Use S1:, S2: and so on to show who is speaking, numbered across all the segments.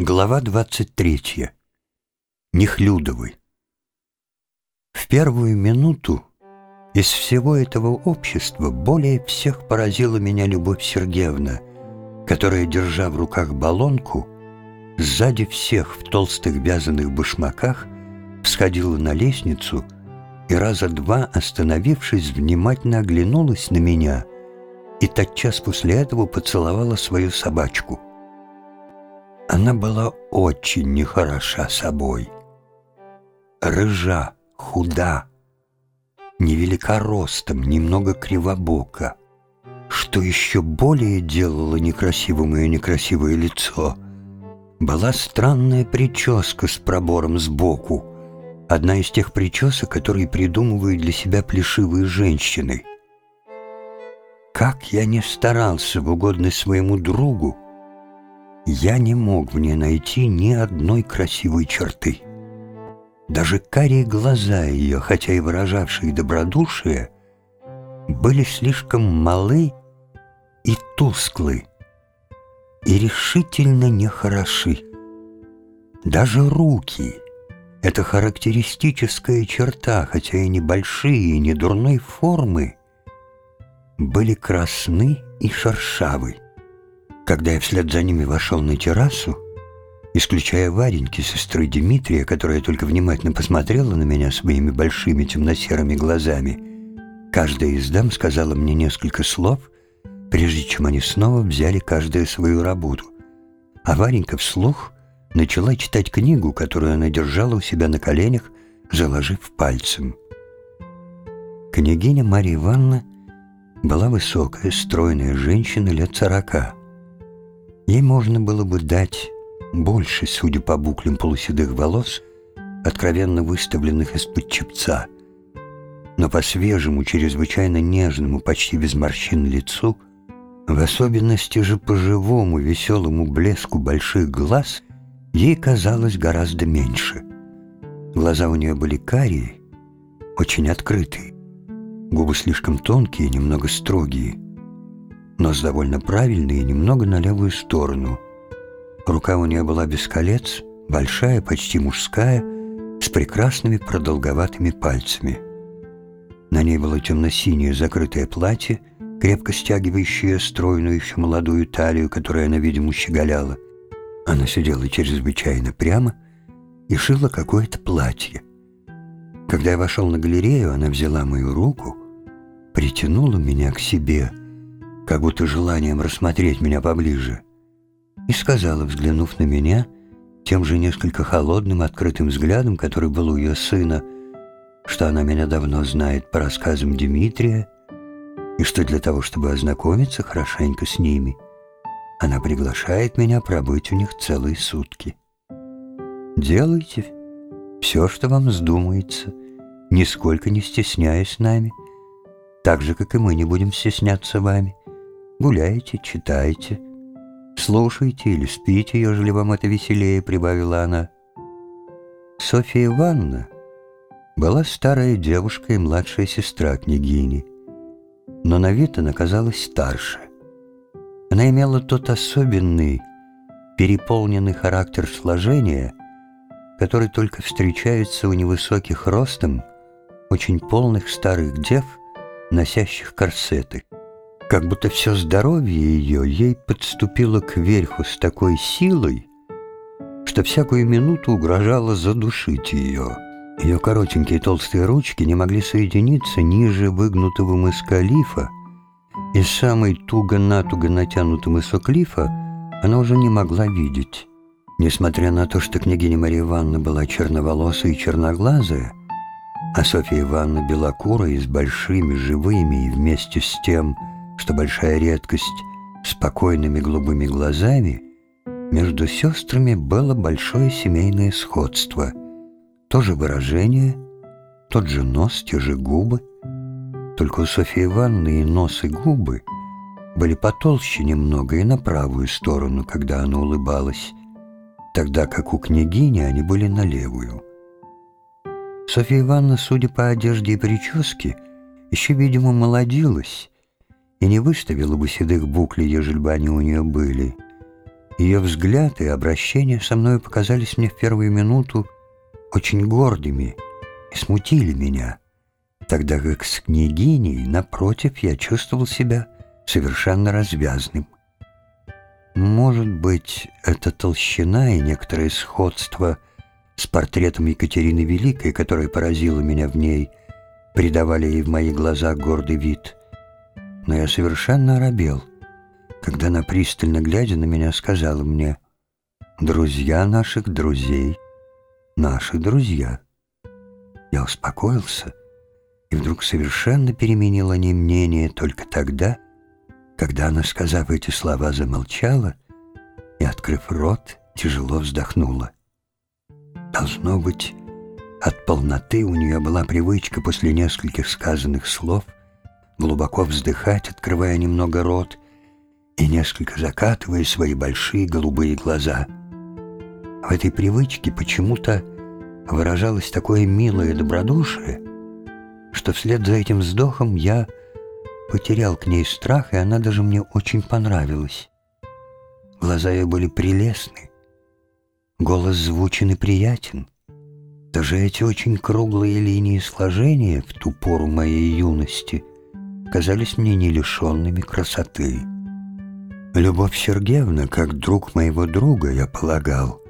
S1: Глава 23. Нехлюдовы. В первую минуту из всего этого общества более всех поразила меня Любовь Сергеевна, которая, держа в руках баллонку, сзади всех в толстых вязаных башмаках всходила на лестницу и раза два, остановившись, внимательно оглянулась на меня и тотчас после этого поцеловала свою собачку — она была очень нехороша собой. Рыжа, худа, невелика ростом, немного кривобока. Что еще более делало некрасивым ее некрасивое лицо, была странная прическа с пробором сбоку, одна из тех причесок, которые придумывают для себя плешивые женщины. Как я не старался в угодность своему другу, я не мог в ней найти ни одной красивой черты. Даже карие глаза ее, хотя и выражавшие добродушие, были слишком малы и тусклы, и решительно нехороши. Даже руки — это характеристическая черта, хотя и небольшие, и не дурной формы, были красны и шершавы. Когда я вслед за ними вошел на террасу, исключая Вареньки, сестры Дмитрия, которая только внимательно посмотрела на меня своими большими темно-серыми глазами, каждая из дам сказала мне несколько слов, прежде чем они снова взяли каждая свою работу. А Варенька вслух начала читать книгу, которую она держала у себя на коленях, заложив пальцем. Княгиня Марья Ивановна была высокая, стройная женщина лет сорока. Ей можно было бы дать больше, судя по буклям полуседых волос, откровенно выставленных из-под чепца. Но по свежему, чрезвычайно нежному, почти без морщин лицу, в особенности же по живому, веселому блеску больших глаз, ей казалось гораздо меньше. Глаза у нее были карие, очень открытые, губы слишком тонкие, немного строгие — нос довольно правильный и немного на левую сторону. Рука у нее была без колец, большая, почти мужская, с прекрасными продолговатыми пальцами. На ней было темно-синее закрытое платье, крепко стягивающее стройную еще молодую талию, которая она, видимо, щеголяла. Она сидела чрезвычайно прямо и шила какое-то платье. Когда я вошел на галерею, она взяла мою руку, притянула меня к себе — как будто желанием рассмотреть меня поближе, и сказала, взглянув на меня, тем же несколько холодным, открытым взглядом, который был у ее сына, что она меня давно знает по рассказам Дмитрия, и что для того, чтобы ознакомиться хорошенько с ними, она приглашает меня пробыть у них целые сутки. Делайте все, что вам вздумается, нисколько не стесняясь нами, так же, как и мы не будем стесняться вами. Гуляйте, читайте, слушайте или спите, ежели вам это веселее», — прибавила она. Софья Ивановна была старая девушка и младшая сестра княгини, но на вид она казалась старше. Она имела тот особенный, переполненный характер сложения, который только встречается у невысоких ростом, очень полных старых дев, носящих корсеты как будто все здоровье ее ей подступило к верху с такой силой, что всякую минуту угрожало задушить ее. Ее коротенькие толстые ручки не могли соединиться ниже выгнутого мыска лифа, и самый туго-натуго натянутый мысок лифа она уже не могла видеть. Несмотря на то, что княгиня Мария Ивановна была черноволосая и черноглазая, а Софья Ивановна белокурая с большими, живыми и вместе с тем – что большая редкость спокойными голубыми глазами, между сестрами было большое семейное сходство. То же выражение, тот же нос, те же губы. Только у Софьи Ивановны и нос, и губы были потолще немного и на правую сторону, когда она улыбалась, тогда как у княгини они были на левую. Софья Ивановна, судя по одежде и прическе, еще, видимо, молодилась, и не выставила бы седых буклей, ежели бы они у нее были. Ее взгляд и обращение со мной показались мне в первую минуту очень гордыми и смутили меня, тогда как с княгиней, напротив, я чувствовал себя совершенно развязным. Может быть, эта толщина и некоторое сходство с портретом Екатерины Великой, которая поразила меня в ней, придавали ей в мои глаза гордый вид. Но я совершенно оробел, когда она, пристально глядя на меня, сказала мне «Друзья наших друзей, наши друзья». Я успокоился и вдруг совершенно переменил о ней мнение только тогда, когда она, сказав эти слова, замолчала и, открыв рот, тяжело вздохнула. Должно быть, от полноты у нее была привычка после нескольких сказанных слов глубоко вздыхать, открывая немного рот и несколько закатывая свои большие голубые глаза. В этой привычке почему-то выражалось такое милое добродушие, что вслед за этим вздохом я потерял к ней страх, и она даже мне очень понравилась. Глаза ее были прелестны, голос звучен и приятен. Даже эти очень круглые линии сложения в ту пору моей юности казались мне не лишенными красоты. Любовь Сергеевна, как друг моего друга, я полагал,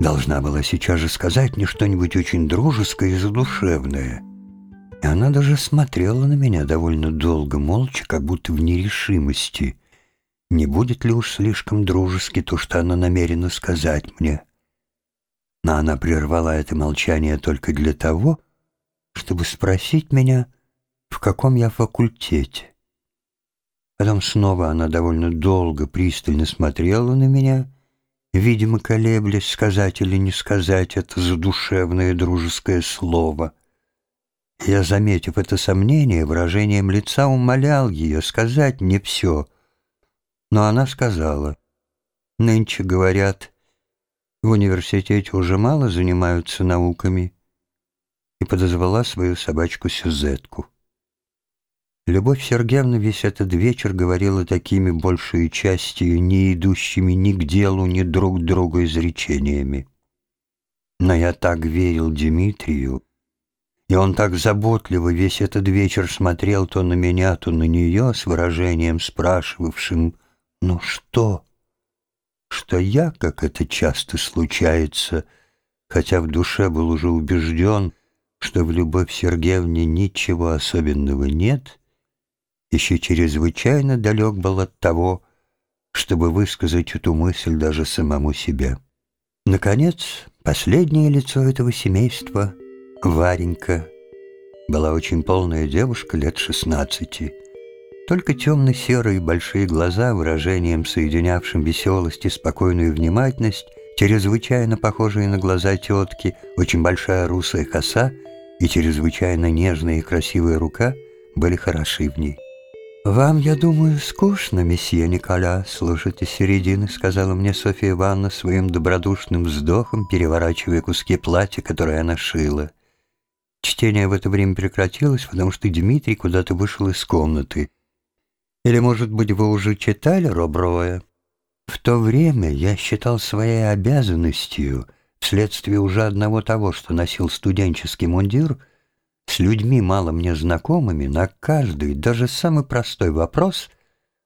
S1: должна была сейчас же сказать мне что-нибудь очень дружеское и задушевное — и она даже смотрела на меня довольно долго, молча, как будто в нерешимости. Не будет ли уж слишком дружески то, что она намерена сказать мне? Но она прервала это молчание только для того, чтобы спросить меня, в каком я факультете. Потом снова она довольно долго, пристально смотрела на меня, видимо, колеблясь, сказать или не сказать это задушевное дружеское слово — я, заметив это сомнение, выражением лица умолял ее сказать мне все. Но она сказала, «Нынче, говорят, в университете уже мало занимаются науками», и подозвала свою собачку Сюзетку. Любовь Сергеевна весь этот вечер говорила такими большей частью, не идущими ни к делу, ни друг другу изречениями. Но я так верил Дмитрию, и он так заботливо весь этот вечер смотрел то на меня, то на нее с выражением спрашивавшим «Ну что?» Что я, как это часто случается, хотя в душе был уже убежден, что в Любовь Сергеевне ничего особенного нет, еще чрезвычайно далек был от того, чтобы высказать эту мысль даже самому себе. Наконец, последнее лицо этого семейства — Варенька была очень полная девушка лет шестнадцати. Только темно-серые большие глаза, выражением соединявшим веселость и спокойную внимательность, чрезвычайно похожие на глаза тетки, очень большая русая коса и чрезвычайно нежная и красивая рука были хороши в ней. «Вам, я думаю, скучно, месье Николя, слушать из середины», сказала мне Софья Ивановна своим добродушным вздохом, переворачивая куски платья, которое она шила. Чтение в это время прекратилось, потому что Дмитрий куда-то вышел из комнаты. Или, может быть, вы уже читали Роброя? В то время я считал своей обязанностью, вследствие уже одного того, что носил студенческий мундир, с людьми мало мне знакомыми, на каждый, даже самый простой вопрос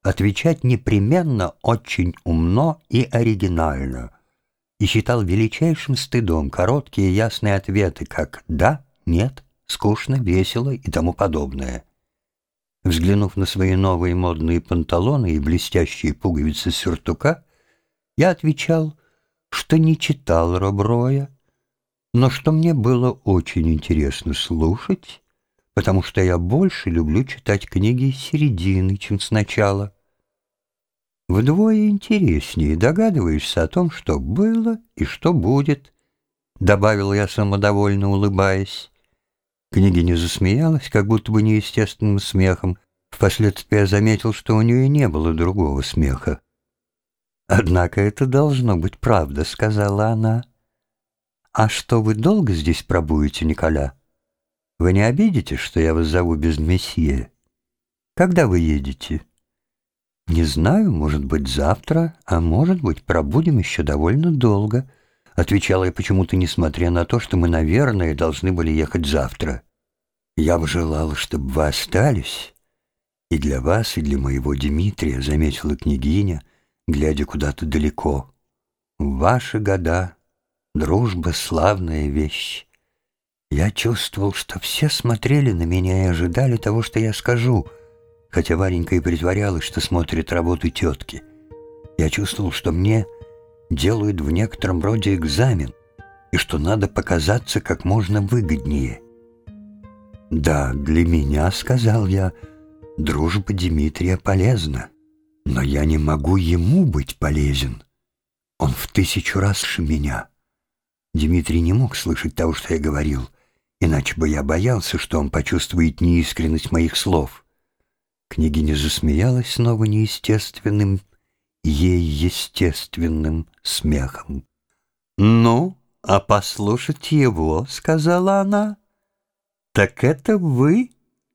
S1: отвечать непременно очень умно и оригинально, и считал величайшим стыдом короткие ясные ответы, как «да», нет, скучно, весело и тому подобное. Взглянув на свои новые модные панталоны и блестящие пуговицы сюртука, я отвечал, что не читал Роброя, но что мне было очень интересно слушать, потому что я больше люблю читать книги с середины, чем сначала. Вдвое интереснее догадываешься о том, что было и что будет, — добавил я самодовольно, улыбаясь. Княгиня засмеялась, как будто бы неестественным смехом. Впоследствии я заметил, что у нее не было другого смеха. «Однако это должно быть правда», — сказала она. «А что, вы долго здесь пробудете, Николя? Вы не обидите, что я вас зову без месье? Когда вы едете?» «Не знаю, может быть, завтра, а может быть, пробудем еще довольно долго», отвечала я почему-то, несмотря на то, что мы, наверное, должны были ехать завтра. «Я бы желала, чтобы вы остались, и для вас, и для моего Дмитрия», заметила княгиня, глядя куда-то далеко. «В ваши года дружба — славная вещь. Я чувствовал, что все смотрели на меня и ожидали того, что я скажу — хотя Варенька и притворялась, что смотрит работу тетки. Я чувствовал, что мне делают в некотором роде экзамен, и что надо показаться как можно выгоднее. «Да, для меня, — сказал я, — дружба Дмитрия полезна, но я не могу ему быть полезен. Он в тысячу раз ше меня». Дмитрий не мог слышать того, что я говорил, иначе бы я боялся, что он почувствует неискренность моих слов. Княгиня засмеялась снова неестественным, ей естественным смехом. «Ну, а послушать его, — сказала она, — так это вы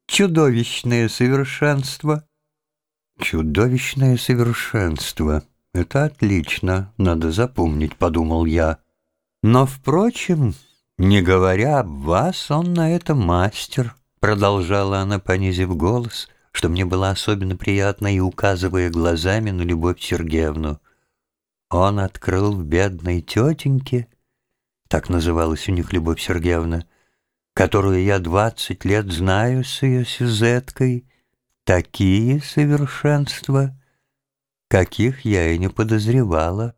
S1: чудовищное совершенство». «Чудовищное совершенство. Это отлично, надо запомнить», — подумал я. «Но, впрочем, не говоря об вас, он на это мастер», — продолжала она, понизив голос — что мне было особенно приятно и указывая глазами на Любовь Сергеевну. Он открыл в бедной тетеньке, так называлась у них Любовь Сергеевна, которую я двадцать лет знаю с ее сюзеткой, такие совершенства, каких я и не подозревала.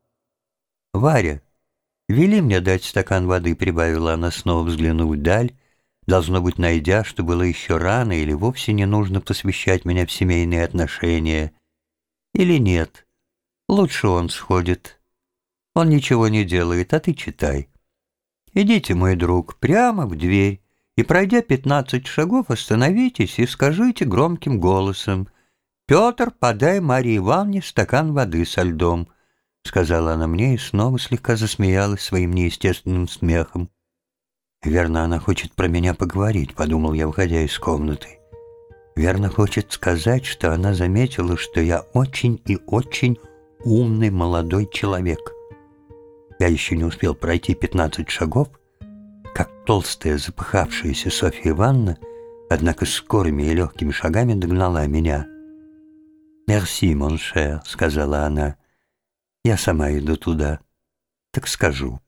S1: «Варя, вели мне дать стакан воды», — прибавила она, снова взглянув вдаль, Должно быть, найдя, что было еще рано или вовсе не нужно посвящать меня в семейные отношения. Или нет. Лучше он сходит. Он ничего не делает, а ты читай. Идите, мой друг, прямо в дверь, и, пройдя пятнадцать шагов, остановитесь и скажите громким голосом «Петр, подай Марии Ивановне стакан воды со льдом», — сказала она мне и снова слегка засмеялась своим неестественным смехом. «Верно, она хочет про меня поговорить», — подумал я, выходя из комнаты. «Верно, хочет сказать, что она заметила, что я очень и очень умный молодой человек». Я еще не успел пройти пятнадцать шагов, как толстая запыхавшаяся Софья Ивановна, однако скорыми и легкими шагами догнала меня. «Мерси, моншер», — сказала она. «Я сама иду туда. Так скажу».